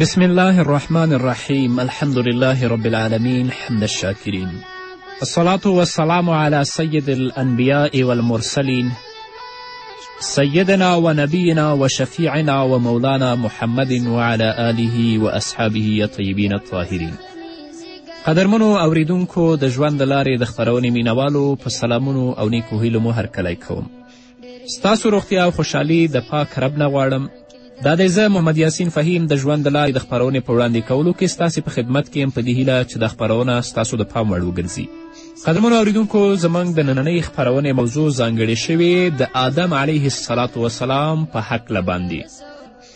بسم الله الرحمن الرحیم الحمد لله رب العالمین حمد الشاکرین الصلاة والسلام على سید الانبیاء والمرسلین سيدنا ونبينا وشفيعنا ومولانا محمد وعلى آله وأصحابه الطيبين الطاهرين قدرمنو اوریدونکو د ژوند د لارې د خپرونې مینوالو په سلامونو او نیکو هیلو مو هرکلی کوم ستاسو روغتیا او خوشحالي د پاک رب نه غواړم دا دی زه محمد یاسین فهیم د ژوند د لارې د خپرونې په وړاندې کولو کې ستاسې په خدمت کې یم په دې هیله چې دا خپرونه ستاسو د پام وړ وګرځي قدرمنو اوریدونکو زموږ د نننۍ خپرونې موضوع ځانګړې شوې د آدم علیه السلام وسلام په هکله باندې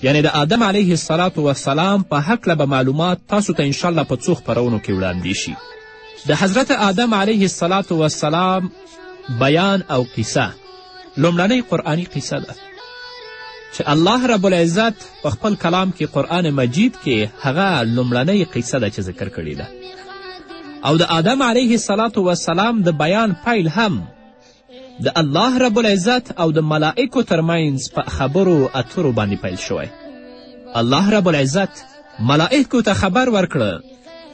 یعنې د آدم علیه الصلاة والسلام په هکله به معلومات تاسو ته انشاءالله په څو خپرونو کې وړاندې شي د حضرت آدم علیه الصلاة والسلام بیان او قصه لومړنۍ قرآني قصه ده چې الله رب العزت په خپل کلام کې قرآن مجید کې هغه لومړنۍ قصه ده چې ذکر کړې ده او د آدم علیه السلام وسلام د بیان پیل هم د الله رب العزت او د ملائکو ترمنځ په خبرو اترو باندې پیل شوی الله رب العزت ملائکو ته خبر ورکړه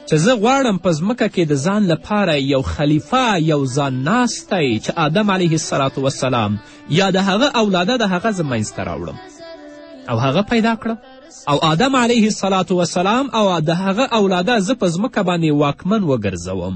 چې زه غواړم په ځمکه کې د ځان لپاره یو خلیفه یو ځان ناستی چې آدم علیه السلام وسلام یا د هغه اولاده د هغه زه منځته راوړم او هغه پیدا کړه او آدم علیه السلام او د هغه اولاده زه په ځمکه باندې واکمن وګرځوم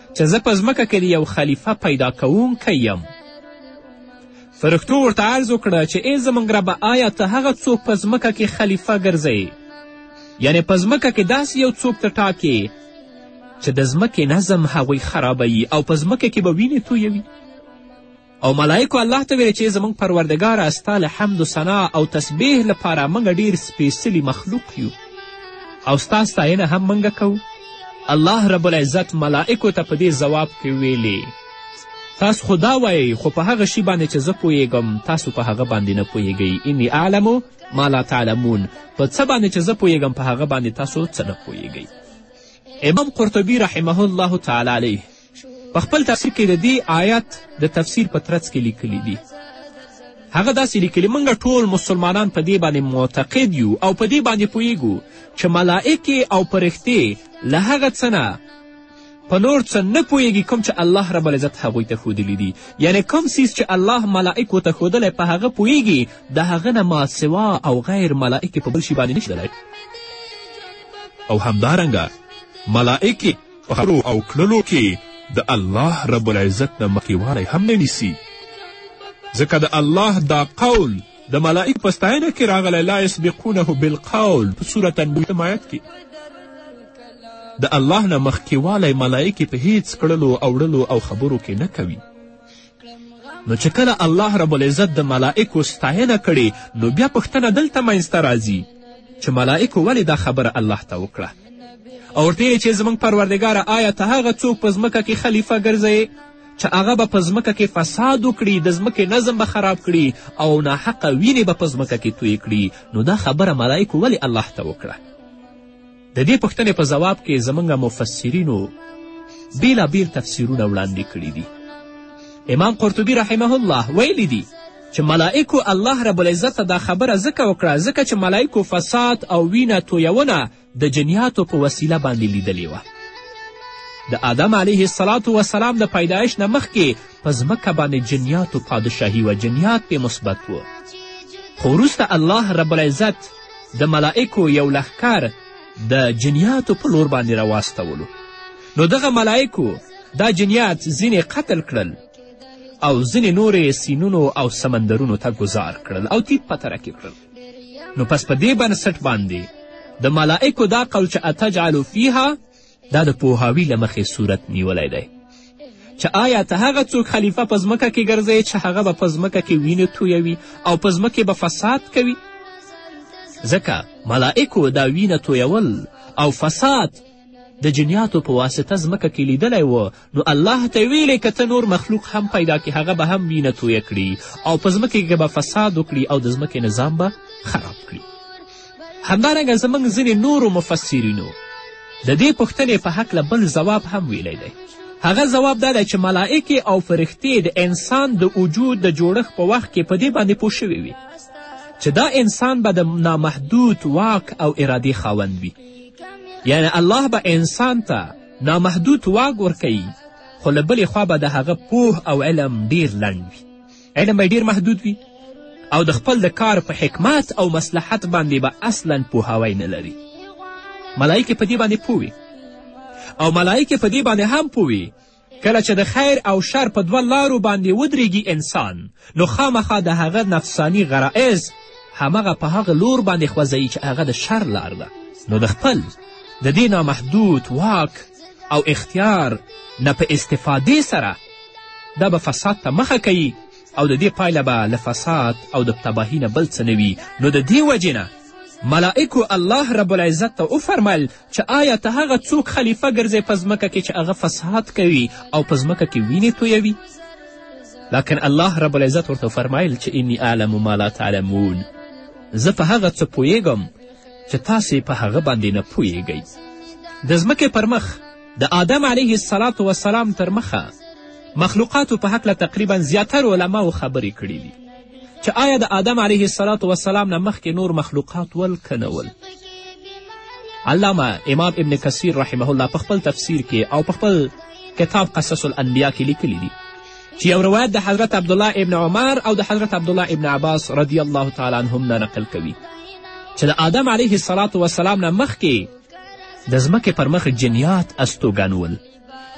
چې زه په ځمکه کې د یو خلیفه پیدا کوونکی یم فرښتو ورته عرض وکړه چې ای زموږ ربه آیا ته هغه څوک په ځمکه کې خلیفه ګرځئ یعنې په ځمکه کې داسې یو څوک ته ټاکې چې د ځمکې نظم هغوی خرابوي او په ځمکه کې به وینې تویوي او ملایکو الله ته ویل چې زموږ پروردګاره ستا له حمد و ثنا او تسبیح لپاره موږ ډیر سپیڅلي مخلوق یو او ستا ستاینه هم موږ کوو الله رب العزت ملائکو ته په دې ځواب کې ویلي تاسو خو دا وایئ خو په هغه شي باندې چې زه پوهیږم تاسو په هغه باندې نه پوهیږئ انی اعلمو ما لا تعلمون په څه باندې چې زه پوهیږم په هغه باندې تاسو څه نه پوهیږئ امام قرطبي رحمه الله تعالی علیه په خپل تفسیر کې د دې آیت د تفسیر په ترڅ کې لیکلي دي هغه داسې لیکلي موږ ټول مسلمانان په دې باندې معتقد یو او په دې باندې پوهیږو چې ملائکې او پرښتې له هغه څه نه په نور څه نه پوهیږي کوم چې الله رب العزت هغوی ته ښودلي دي یعنی کوم څیز چې الله ملائکو ته ښودلی په هغه پوهیږي د هغه نه ما سوا او غیر ملائکې په بل شي باندې نه او همدارنګه ملائکې په خبرو او کړنو کې د الله رب العزت نه مخکېوالی هم نه نیسي ځکه د الله دا قول د ملائک په ستاینه کې راغلی لا یسبقونه بالقول په سوره تنبویم آیت کې د الله نه مخکېوالی ملائکې په هیڅ کړلو او وړلو او خبرو کې نه کوي نو چې کله الله رب العزت د ملائکو ستاینه کړې نو بیا پوښتنه دلته منځته راځي چې ملائکو ولې دا خبره الله ته وکړه او ورته یې چې زموږ پروردګاره آیا ته هغه څوک په ځمکه کې خلیفه ګرځوې چې هغه به په ځمکه کې فساد وکړي د ځمکې نظم به خراب کړي او ناحقه وینې به په ځمکه کې توی کړي نو دا خبره ملایکو ولې الله ته وکړه د دې پوښتنې په ځواب کې زموږ مفسرینو بېلابېل تفسیرونه وړاندې کړي دي امام قرطبي رحمه الله ویلی دي چې ملائکو الله رب العزت ته دا خبره ځکه وکړه ځکه چې ملائکو فساد او وینه تویونه د جنیاتو په وسیله باندې لیدلې وه د آدم علیه السلام وسلام د پیدایش نه مخکې په ځمکه باندې جنیاتو پادشاهي وه جنیات پې مثبت و خو وروسته الله رب العزت د ملائکو یو لښکر د جنیاتو په لور باندې راواستولو نو دغه ملائکو دا جنیات ځینې قتل کړل او ځینې نورې سینونو او سمندرونو ته ګذار کړل او تیت په تره کې کړل نو پس په دې بنسټ باندې د ملائکو دا قول چې اتجعلو فیها دا د پوهاوي له مخې صورت نیولی دی چې آیا ته هغه څوک خلیفه په ځمکه کې ګرځوې چې هغه به په ځمکه کې وینې تویوي او په ځمکې به فساد کوي ځکه ملائکو دا وینه تویول او فساد د جنیاتو په واسطه ځمکه کې لیدلی و نو الله ته ویلې که ته نور مخلوق هم پیدا کړي هغه به هم وینه تویه کړي او په ځمکې کې به فساد وکړي او د ځمکې نظام به خراب کړي همدارنګه زموږ ځینې نورو مفسرینو د دې پوښتنې په هکله بل ځواب هم ویلی دی هغه ځواب دا دی چې ملائکې او فرښتې د انسان د وجود د جوړښت په وخت کې په دې باندې پوه شوې وي چې دا انسان به د نامحدود واک او ارادې خاوند وي یعنی الله به انسان ته نامحدود واک ورکوي خو له بلې خوا به د هغه پوه او علم ډیر لنډ وي علم به ډیر محدود وي او د خپل د کار په حکمت او مصلحت باندې به اصلا پوهاوی نه لري ملایکې په دې باندې پوه او ملایکې په دې باندې هم پوه کله چې د خیر او شر په دوه لارو باندې ودرېږي انسان نو خامخا د هغه نفسانی غرائز همغه په هغه لور باندې خوځوي چې هغه د شر لار ده نو د خپل د دې نامحدود واک او اختیار نه په استفادې سره دا به فساد ته مخه کوي او د دې پایله به له فساد او د تباهی نه بل څه نه وي نو د دې وجې نه ملائکو الله رب العزت ته وفرمیل چې آیا ته هغه څوک خلیفه ګرځې په ځمکه کې چې هغه فساد کوي او په ځمکه کې وینې تویوي لکن الله رب العزت ورته فرمایل چې انی اعلم ما لا تعلمون زه په هغه څه پوهیږم چې تاسې په هغه باندې نه پوهیږئ د ځمکې پر مخ د آدم علیه السلام وسلام تر مخه مخلوقاتو په هکله تقریبا زیاتر علماو خبرې کړې دي چې آیا د آدم علیه السلام وسلام نه مخکې نور مخلوقات ول که نه ول علامه امام ابن کثیر رحمه الله په خپل تفسیر کې او په خپل کتاب قصص الانبیا کې لیکلی دي چې یو روایت د حضرت عبدالله ابن عمر او د حضرت عبدالله ابن عباس رضی الله تعالی عنهم نه نقل کوي چې د آدم علیه السلام وسلام نه مخکې د ځمکې پر مخ جنیات استوګن ول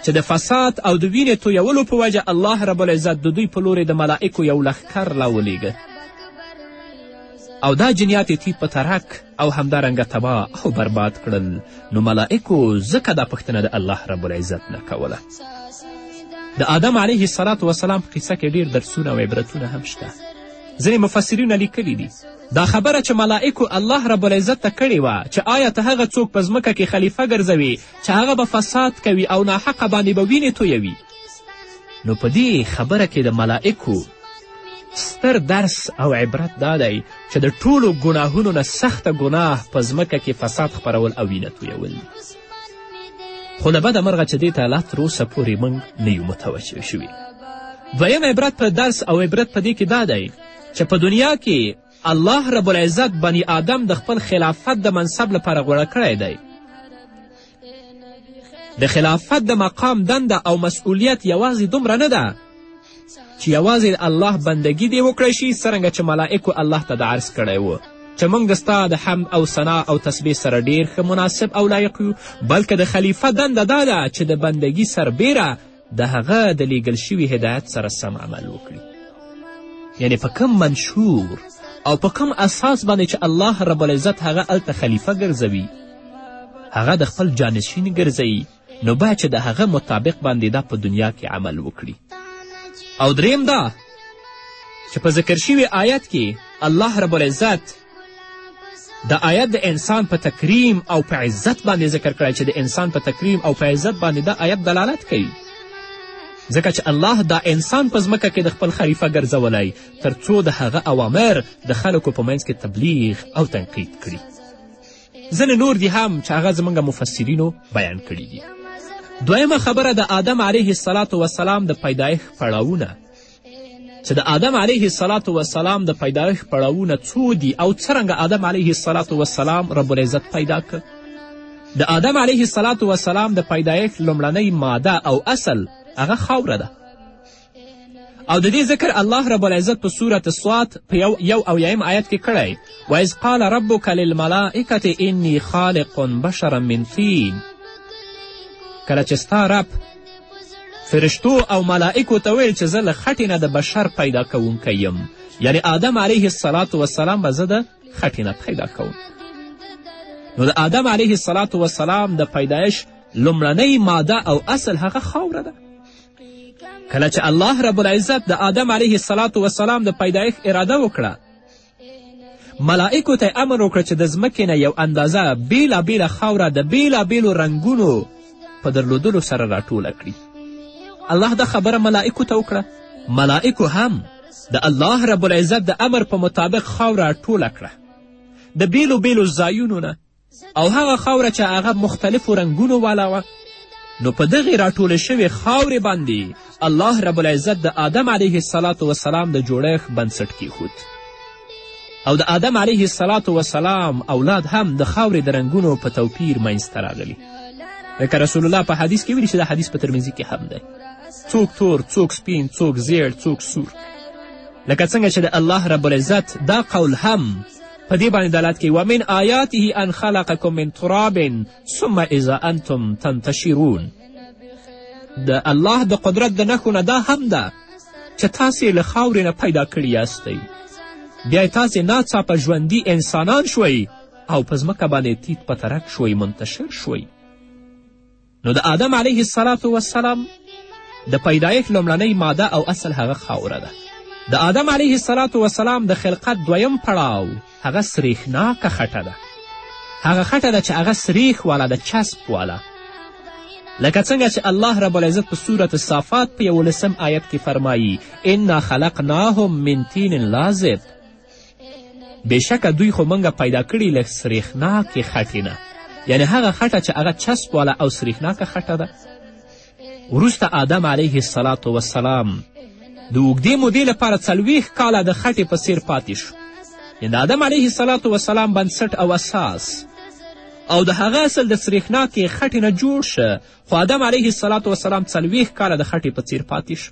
چې د فساد او د وینې تویولو په وجه الله رب العزت د دوی په لورې د ملائکو یو لښکر راولیږه او دا جنیات یې تیت په ترک او همدارنګه تباه او برباد کړل نو ملائکو ځکه دا پوښتنه د الله رب العزت نه کوله د آدم علیه السلام وسلام قصه کې ډیر درسونه او عبرتونه هم شته ځینې مفسرینو لیکلي دي دا خبره چې ملائکو الله رب العزت ته کړې وه چې آیا ته هغه څوک په ځمکه کې خلیفه ګرځوي چې هغه به فساد کوي او ناحقه باندې به وینې تویوي نو په دې خبره کې د ملائکو ستر درس او عبرت دا دی چې د ټولو ګناهونو نه سخته ګناه په ځمکه کې فساد خپرول او وینه تویول دي خو له بده مرغه چې دې ته لا تر اوسه پورې موږ نه یو متوجه شوي دویم عبرت په درس او عبرت په دې کې دا دی چې په دنیا کې الله رب العزت بني آدم د خپل خلافت د منصب لپاره غوړه کړی دی د خلافت د مقام دنده او مسئولیت یوازې دومره نه ده چې یوازې الله بندگی دې وکړی شي څرنګه چې ملائکو الله ته د عرض کړی و چې موږ د ستا د حمد او ثنا او تسبیح سره ډیر ښه مناسب او لایق یو بلکې د خلیفه دنده دا ده چې د بندگی سربیره د هغه د لیږل شوي هدایت سره سم عمل وکړي یعنی په کم منشور او په کم اساس باندې چې الله رب العزت هغه هلته خلیفه ګرځوي هغه د خپل جانشین ګرځوي نو باید چې د هغه مطابق باندې دا په دنیا کې عمل وکړي او دریم دا چې په ذکر شوي آیت کې الله رب العزت دا آیت د انسان په تکریم او په عزت باندې ذکر کړی چې د انسان په تکریم او په عزت باندې دا آیت دلالت کوي ځکه چې الله دا انسان په ځمکه کې د خپل خلیفه ګرځولی تر څو د هغه اوامر د خلکو په منځ کې تبلیغ او تنقید کړي ځینې نور دي هم چې هغه زموږ مفسرینو بیان کړي دي دویمه خبره د آدم علیه السلام د پیدایښت پړاوونه چې د آدم علیه السلام وسلام د پیدایښت پړاوونه څو دي او څرنګه آدم علیه السلام وسلام رب العزت پیدا کړ د آدم علیه السلام وسلام د پیدایښت لومړنۍ ماده او اصل هغه خاوره ده او د دې ذکر الله رب العزت په صورت سوات په یو, یو او یایم آیت کې کړی وایز قال ربک للملائکة انی خالق بشرا من طین کله چې ستا رب فرشتو او ملائکو ته ویل چې زه له خټې نه د بشر پیدا کوونکی یم یعنی آدم علیه السلام وسلام به زه د خټې نه پیدا کوم نو د آدم علیه السلام وسلام د پیدایش لومړنۍ ماده او اصل هغه خاوره ده کله چې الله رب العزت د آدم علیه السلام وسلام د پیدایښت اراده وکړه ملائکو ته امر وکړه چې د ځمکې نه یو اندازه بېلابېله خاوره د بېلابېلو رنګونو په درلودلو سره راټوله کړي الله دا خبره ملائکو ته وکړه ملائکو هم د الله رب العزت د امر په مطابق خاوره ټوله کړه د بیلو بیلو ځایونو نه او هغه خاوره چې هغه مختلفو رنګونو والا وه نو په دغې راټولې شوې خاورې باندې الله رب العزت د آدم علیه السلام وسلام د جوړښت بنسټ کیښود او د آدم علیه السلام وسلام اولاد هم د خاورې د رنګونو په توپیر منځته راغلي لکه رسول الله په حدیث کې ویلي چې دا حدیث په ترمزي کې هم دی څوک تور څوک سپین څوک زیړ څوک سور لکه څنګه چې د الله رب العزت دا قول هم په دې باندې دلالت کوي ومن آیاته ان خلقکم من تراب ثم اذا انتم تنتشرون د الله د قدرت د نښو نه دا هم ده چې تاسې له خاورې نه پیدا کړي یاستئ بیا تاسې ناڅاپه ژوندي انسانان شوئ او په ځمکه باندې تیت په ترک شوئ منتشر شوئ نو د آدم علیه السلام وسلام د پیدایښت لومړنۍ ماده او اصل هغه خاوره ده د آدم علیه السلام وسلام د خلقت دویم پړاو هغه سریښناکه خټه ده هغه خټه ده چې هغه سریښ والا د چسب والا لکه څنګه چې الله رب العزت په صورت صافات په یولسم آیت کې فرمایی انا خلقناهم من تین لازب بېشکه دوی خو موږ پیدا کړي له سریښناکې خټې نه یعنې هغه خټه چې هغه چسب والا او سریښناکه خټه ده وروسته آدم علیه السلام وسلام د اوږدې مودې لپاره څلوېښت کاله د خټې په څیر پاتې شو یعنې د آدم علیه السلام وسلام بنسټ او اساس او د هغه اصل د سریښناکې خټې نه جوړ شه خو آدم علیه السلام وسلام څلوېښت کاله د خټې په څیر پاتې شو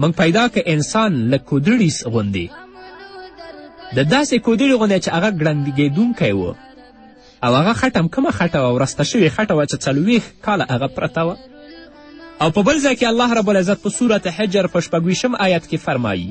موږ پیدا که انسان له کودړي غوندې د داسې کودړي غوندې چې هغه ګړندګېدونکی و او هغه خټه هم کومه خټه وه ورسته شوې خټه وه چې څلوېښت کاله هغه پرته وه او په بل ځای کې الله رب العزت په صورت حجر په شپږویشم آیت کې فرمایي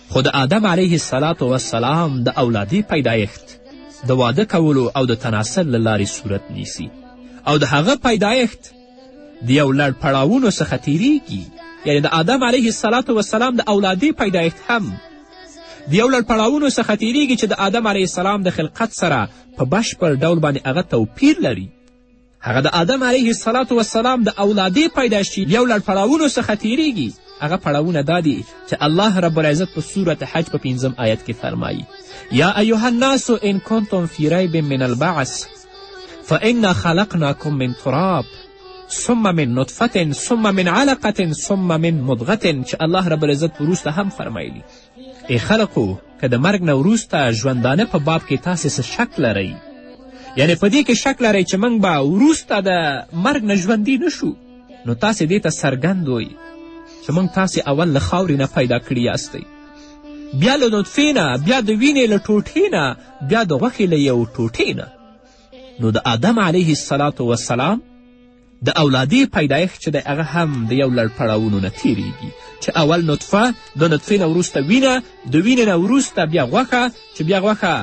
خو د آدم علیه السلام وسلام د اولادې پیدایښت د واده کولو او د تناسل له لارې صورت نیسي او د هغه پیدایښت د یو لړ پړاوونو څخه تیریږي یعنې د آدم علیه السلام وسلام د اولادې پیدایښت هم د یو لړ پړاوونو څخه تیریږي چې د آدم علیه السلام د خلقت سره په بشپړ ډول باندې هغه توپیر لري هغه د آدم علیه السلام وسلام د اولادې پیدایشي یو لړ پړاوونو څخه تیریږي هغه پړاوونه دا دي چې الله رب العزت په صورت حج په پنځم آیت کې فرمایي یا ایها الناس ان کنتم فی ریب من البعث فانا خلقناکم من تراب ثم من نطفة ثم من علقة ثم من مدغة چې الله رب العزت وروسته هم فرمایلی ای خلقو که د مرګ نه وروسته ژوندانه په باب کې تاسې څه شک لرئ یعنې په دې کې شک لرئ چې موږ به وروسته د مرګ نه ژوندي نه شو نو تاسې دې ته څرګند وئ چې موږ تاسې اول له خاورې نه پیدا کړي یاستئ بیا له نطفې نه بیا د وینې له ټوټې نه بیا د غوښې له یو ټوټې نه نو د آدم علیه السلام د اولادې پیدایښت چې دی هغه هم د یو لړ پړاوونو نه تیریږي چې اول نطفه د نطفې نه وروسته وینه د وینې نه وروسته بیا غوښه چې بیا غوښه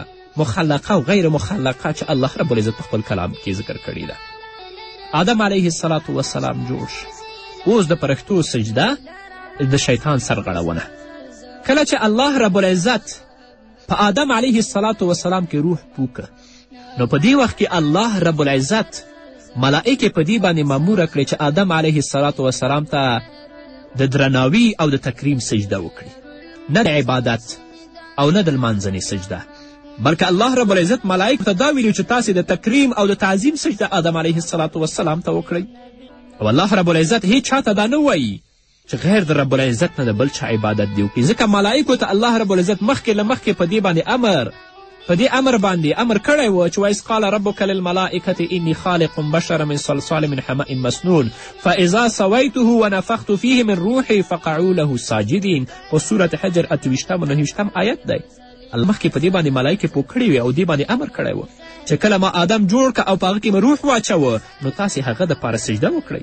مخلقه او غیر مخلقه چې الله رب العزت په خپل کلام کې ذکر کړې ده آدم علیه السلام وسلام جوړ شو اوس د پرښتو سجده د شیطان سرغړونه کله چې الله رب العزت په آدم علیه السلام وسلام کې روح پو کړه نو په دې وخت کې الله رب العزت ملائکې په دې باندې ماموره کړې چې آدم علیه السلام وسلام ته د درناوي او د تکریم سجده وکړي نه د عبادت او نه د لمانځنې سجده بلکې الله رب العزت ملائکو ته دا ویلي چې تاسې د تکریم او د تعظیم سجده آدم علیه السلام وسلام ته وکړئ او الله رب العزت هیچ چا ته دا نه وایي چې غیر د رب العزت نه د بل چا عبادت دې وکړي ځکه ملایکو ته الله رب العزت مخکې له مخکې په دې باندې امر په دې امر باندې امر کړی و چې وایس قال ربک للملائکة انی خالق بشر من صلصال من حمأ مسنون فاذا سویته ونفخت فیه من روحی فقعو له ساجدین په صورت حجر اتویشتم و نهویشتم آیت دی مخکې په دې باندې ملایکې پوه کړې وې او دې باندې امر کړی و چې کله ما آدم جوړ که او په هغه کې مې روح واچوه نو تاسې هغه دپاره سجده وکړئ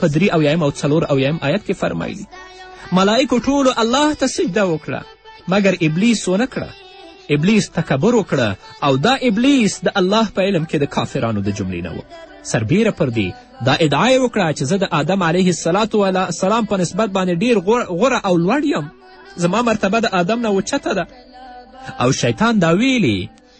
په درې اویایم او څلور اویایم آیت کې فرمایلی ملائکو ټولو الله ته سجده وکړه مګر ابلیس ونه کړه ابلیس تکبر وکړه او دا ابلیس د الله په علم کې د کافرانو د جملې نه و سربیره پر دې دا ادعا یې وکړه چې زه د آدم علیه السلام په نسبت باندې ډیر غوره او لوړ یم زما مرتبه د آدم نه اوچته ده او شیطان دا ویلي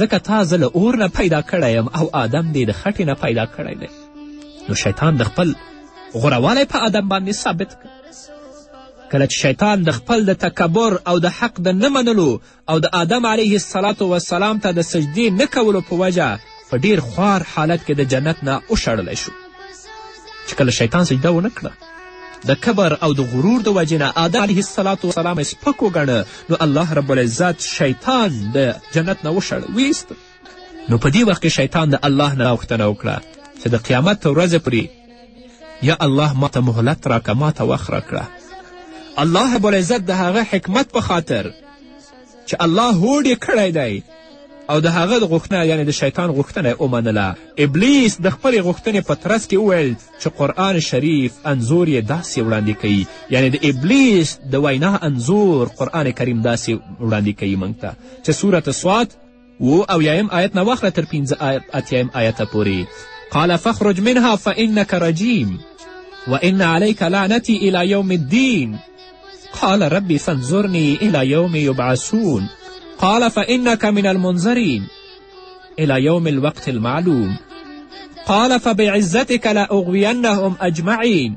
ځکه تا زه له اور نه پیدا کړی یم او آدم دې د خټې نه پیدا کړی دی نو شیطان د خپل غوروالی په آدم باندې ثابت کړ کله چې شیطان د خپل د تکبر او د حق د نه منلو او د آدم علیه السلام ته د سجدې نه کولو په وجه په ډیر خوار حالت کې د جنت نه وشړلی شو چې کله شیطان سجده ونه کړه د کبر او د غرور د وجې نه آده علیه السلام وسلام یې سپک وګڼه نو الله رب العزت شیطان د جنت نه وشړ ویست نو په دې وخت کې شیطان د الله نه غوښتنه وکړه چې د قیامت تر ورځې پورې یا الله ما ته مهلت راکړه ما ته وخت راکړه الله رب العزت د هغه حکمت په خاطر چې الله هوډ یې کړی دی او د هغه غوښتنه یعنې د شیطان غوښتنه یې ومنله ابلیس د خپلې غوښتنې په ترڅ کې وویل چې قرآن شریف انځور یې داسې وړاندې کوي یعنې د ابلیس د وینا انځور قرآن کریم داسې وړاندې کوي موږ ته چې صورت سواد و او یایم آیت نه واخله تر پنځه اتیایم آیته پورې قال فخرج منها فانك رجیم وان عليك لعنتي الى يوم الدين قال ربي فانظرني الى يوم يبعثون قال فإنك من المنظرين إلى يوم الوقت المعلوم قال فبعزتك لأغوينهم أجمعين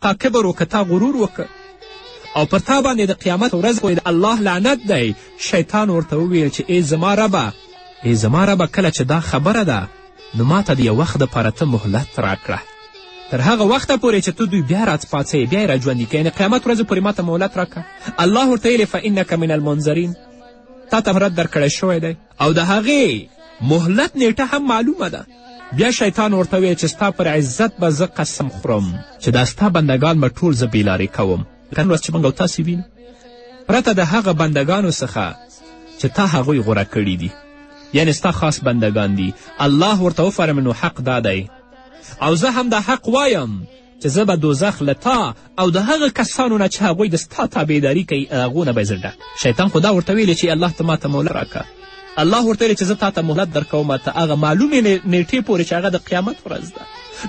تا کبر وکړه تا غرور وکړه او پر تا باندې د قیامت ورځ خو د الله لعنت دی شیطان ورته وویل چې ای زما ربه ای زما ربه کله چې دا خبره ده نو ما ته د یو وخت دپاره ته مهلت راکړه تر هغه وخته پورې چې ته دوی بیا راڅپاڅوې بیا یې راژوندي کوې یعنې قیامت ورځې پورې ما ته مهلت راکړه الله ورته ویلې فانک من المنظرین تا ته رد درکړی شوی دی او د هغې مهلت نیټه هم معلومه ده بیا شیطان ورته ویې چې ستا پر عزت به زه قسم خورم چې دا ستا بندګان به ټول زه بېلارې کوم تن ورځ چې موږ او تاسې وینو پرته د هغه بندګانو څخه چې تا هغوی غوره کړي دي یعنې ستا خاص بندګان دي الله ورته وفرمه نو حق دا دی او زه هم دا حق وایم چې زه به دوزخ له تا او د هغه کسانو نه چې هغوی د ستا تابعداري کوي هغو نه به زه ډک شیطان خو دا ورته ویلې چې الله ته ماته مولا راکه الله ورته ویلې چې زه تا ته مهلت درکوم ته هغه معلومې نیټې پورې چې هغه د قیامت ورځ ده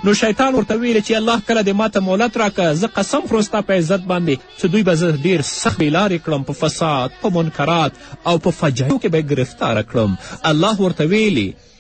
نو شیطان ورته ویلې چې الله کله دې ماته مهلت راکه زه قسم خورم ستا په عزت باندې چې دوی به زه ډېر سخت بېلارې کړم په فساد په منکرات او په فجایو کې به یې ګرفتاره کړم الله ورته ویلې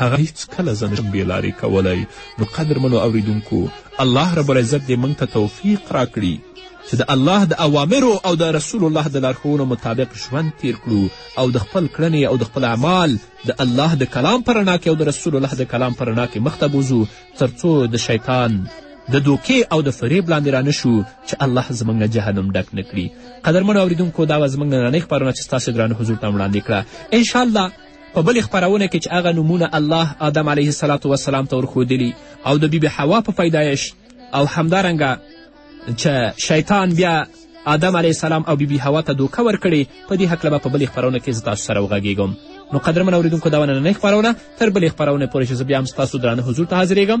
هغه هیڅ کله زه نشم بې لارې کولی نو قدرمنو اوریدونکو الله رب العزت دې موږ ته توفیق راکړي چې د الله د اوامرو او د رسول الله د لارښوونو مطابق ژوند تیر کړو او د خپل کړنې او د خپل اعمال د الله د کلام په رڼا کې او د رسول الله د کلام په رڼا کې مخته بوځو تر څو د شیطان د دوکې او د فریب لاندې رانه شو چې الله زموږ نه جهنم ډک نه کړي قدرمنو اوریدونکو دا وه زموږ نننۍ خپرونه چې ستاسو درانه حضور ته وړاندې کړه انشاءالله په بلې خپرونه کې چې هغه نومونه الله آدم علیه السلام ته ورښودلي او د بیبي حوا په پیدایش او همدارنګه چې شیطان بیا آدم علیه السلام او بیبي حوا ته دوکه ورکړې په دې هکله به په بلې خپرونه کې زه تاسو سره وغږیږم نو قدرمن اوریدونکو دا وه نننۍ خپرونه تر بلې خپرونې پورې چې زه بیا هم ستاسو درانه حضور ته حاضرېږم